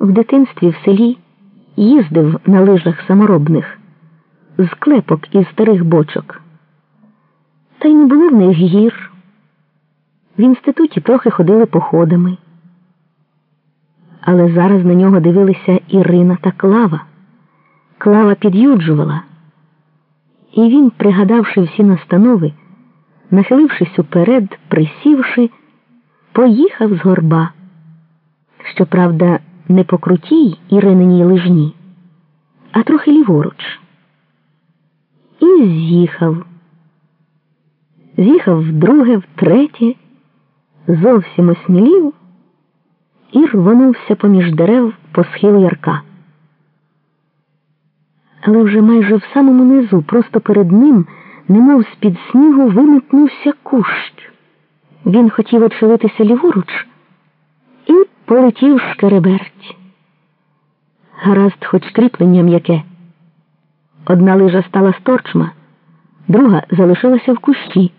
В дитинстві в селі їздив на лижах саморобних з клепок із старих бочок. Та й не було в них гір. В інституті трохи ходили походами. Але зараз на нього дивилися Ірина та Клава. Клава під'юджувала. І він, пригадавши всі настанови, нахилившись уперед, присівши, поїхав з горба. Щоправда, не по крутій Ірининій лижні, а трохи ліворуч. І з'їхав. З'їхав вдруге, втретє, зовсім осмілів і рвонувся поміж дерев по схилу ярка. Але вже майже в самому низу, просто перед ним, немов з-під снігу, виметнувся кущ. Він хотів очевитися ліворуч полетів шкереберть. Гаразд, хоч кріплення м'яке. Одна лижа стала сторчма, друга залишилася в кущі,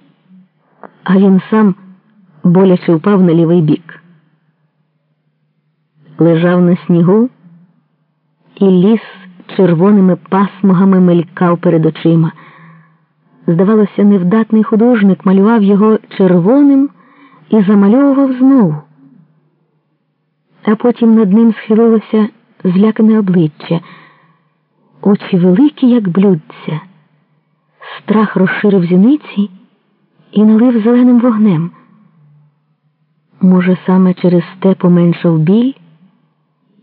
а він сам боляче впав на лівий бік. Лежав на снігу, і ліс червоними пасмугами мелькав перед очима. Здавалося, невдатний художник малював його червоним і замальовував знову. А потім над ним схилилося злякане обличчя, очі великі, як блюдця. Страх розширив зіниці і налив зеленим вогнем. Може, саме через те поменшав біль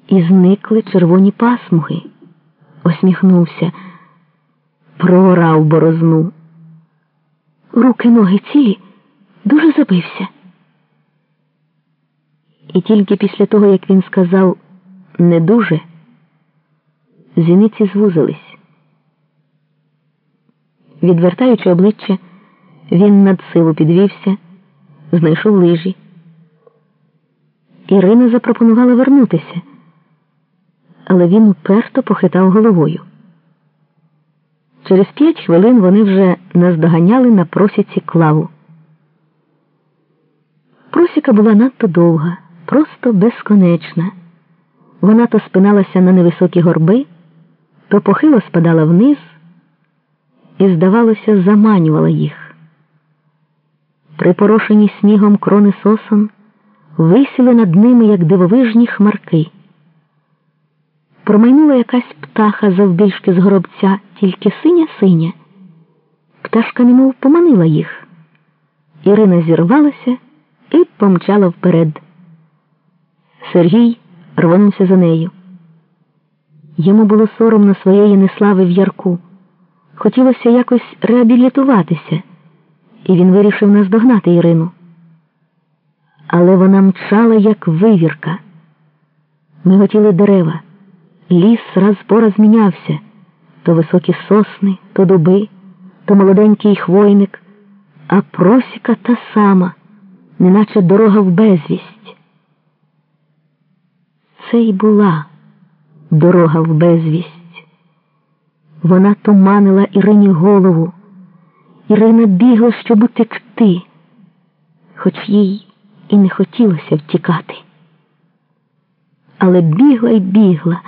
і зникли червоні пасмуги, осміхнувся, проорав борозну. Руки ноги цілі дуже забився. І тільки після того, як він сказав не дуже, зіниці звузились. Відвертаючи обличчя, він над силу підвівся, знайшов лижі. Ірина запропонувала вернутися, але він уперто похитав головою. Через п'ять хвилин вони вже наздоганяли на просіці клаву. Просіка була надто довга, просто безконечна. Вона то спиналася на невисокі горби, то похило спадала вниз і, здавалося, заманювала їх. Припорошені снігом крони сосон висіли над ними, як дивовижні хмарки. Промайнула якась птаха завбільшки з горобця, тільки синя синя. Пташка немов поманила їх. Ірина зірвалася і помчала вперед. Сергій рвонувся за нею. Йому було соромно своєї неслави в ярку. Хотілося якось реабілітуватися, і він вирішив наздогнати Ірину. Але вона мчала, як вивірка. Ми готіли дерева. Ліс раз по раз мінявся то високі сосни, то дуби, то молоденький хвойник, а просіка та сама, неначе дорога в безвість. Це й була дорога в безвість. Вона туманила Ірині голову. Ірина бігла, щоб утекти, хоч їй і не хотілося втікати. Але бігла й бігла,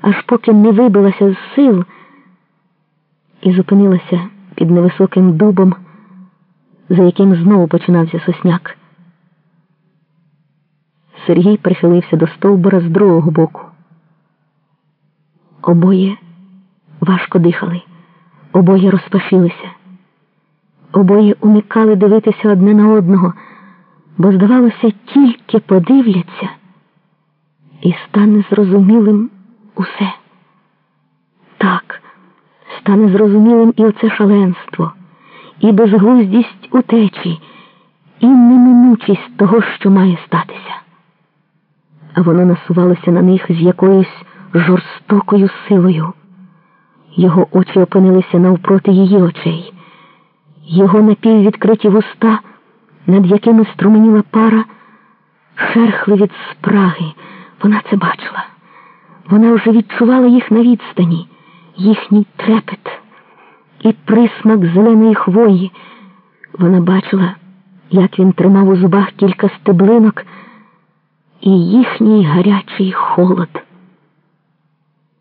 аж поки не вибилася з сил і зупинилася під невисоким дубом, за яким знову починався сосняк. Сергій прихилився до стовбура з другого боку. Обоє важко дихали, обоє розпашилися, обоє уникали дивитися одне на одного, бо, здавалося, тільки подивляться, і стане зрозумілим усе. Так, стане зрозумілим і оце шаленство, і безглуздість утечі, і неминучість того, що має статися. А воно насувалося на них з якоюсь жорстокою силою. Його очі опинилися навпроти її очей, його напіввідкриті вуста, над якими струменіла пара, шерхли від спраги. Вона це бачила. Вона вже відчувала їх на відстані, їхній трепет і присмак зеленої хвої. Вона бачила, як він тримав у зубах кілька стеблинок і їхній гарячий холод.